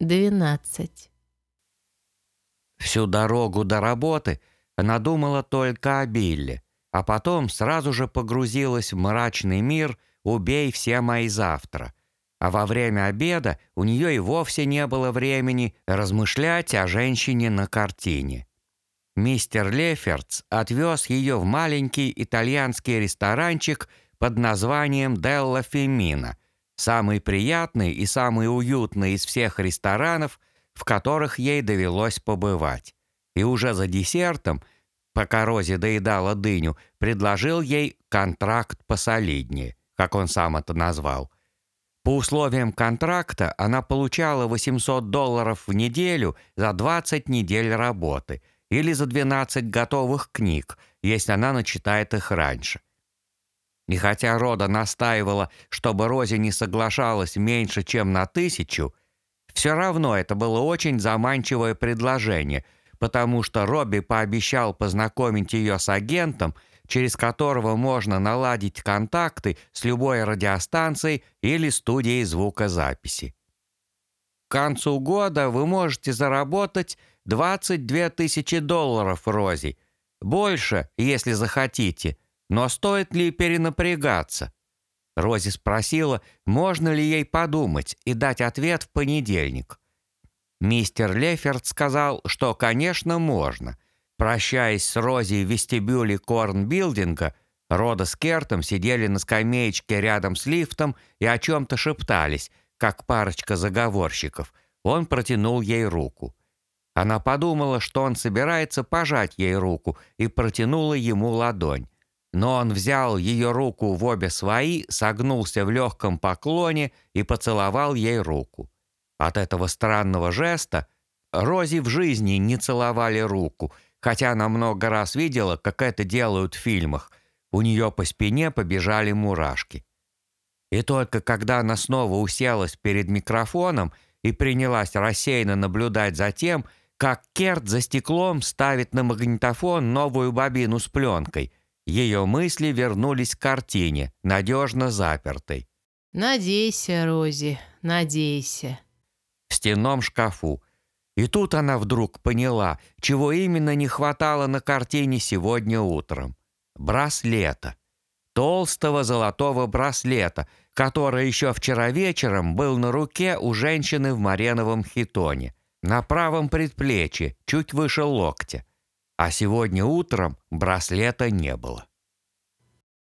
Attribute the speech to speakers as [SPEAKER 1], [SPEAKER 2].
[SPEAKER 1] 12.
[SPEAKER 2] Всю дорогу до работы она думала только о Билле, а потом сразу же погрузилась в мрачный мир «Убей все мои завтра». А во время обеда у нее и вовсе не было времени размышлять о женщине на картине. Мистер Леферц отвез ее в маленький итальянский ресторанчик под названием «Делла Фемина», самый приятный и самый уютный из всех ресторанов, в которых ей довелось побывать. И уже за десертом, пока Рози доедала дыню, предложил ей контракт посолиднее, как он сам это назвал. По условиям контракта она получала 800 долларов в неделю за 20 недель работы – или за 12 готовых книг, если она начитает их раньше. И хотя Рода настаивала, чтобы Рози не соглашалась меньше, чем на тысячу, все равно это было очень заманчивое предложение, потому что Робби пообещал познакомить ее с агентом, через которого можно наладить контакты с любой радиостанцией или студией звукозаписи. К концу года вы можете заработать 22 тысячи долларов, Рози. Больше, если захотите. Но стоит ли перенапрягаться?» Рози спросила, можно ли ей подумать и дать ответ в понедельник. Мистер Леферт сказал, что, конечно, можно. Прощаясь с Рози в вестибюле Корнбилдинга, Рода с Кертом сидели на скамеечке рядом с лифтом и о чем-то шептались, как парочка заговорщиков. Он протянул ей руку. Она подумала, что он собирается пожать ей руку, и протянула ему ладонь. Но он взял ее руку в обе свои, согнулся в легком поклоне и поцеловал ей руку. От этого странного жеста Рози в жизни не целовали руку, хотя она много раз видела, как это делают в фильмах. У нее по спине побежали мурашки. И только когда она снова уселась перед микрофоном и принялась рассеянно наблюдать за тем, как Керт за стеклом ставит на магнитофон новую бобину с пленкой. Ее мысли вернулись к картине, надежно запертой.
[SPEAKER 1] «Надейся, Рози, надейся».
[SPEAKER 2] В стенном шкафу. И тут она вдруг поняла, чего именно не хватало на картине сегодня утром. Браслета. Толстого золотого браслета, который еще вчера вечером был на руке у женщины в мареновом хитоне – на правом предплечье, чуть выше локтя. А сегодня утром браслета не было.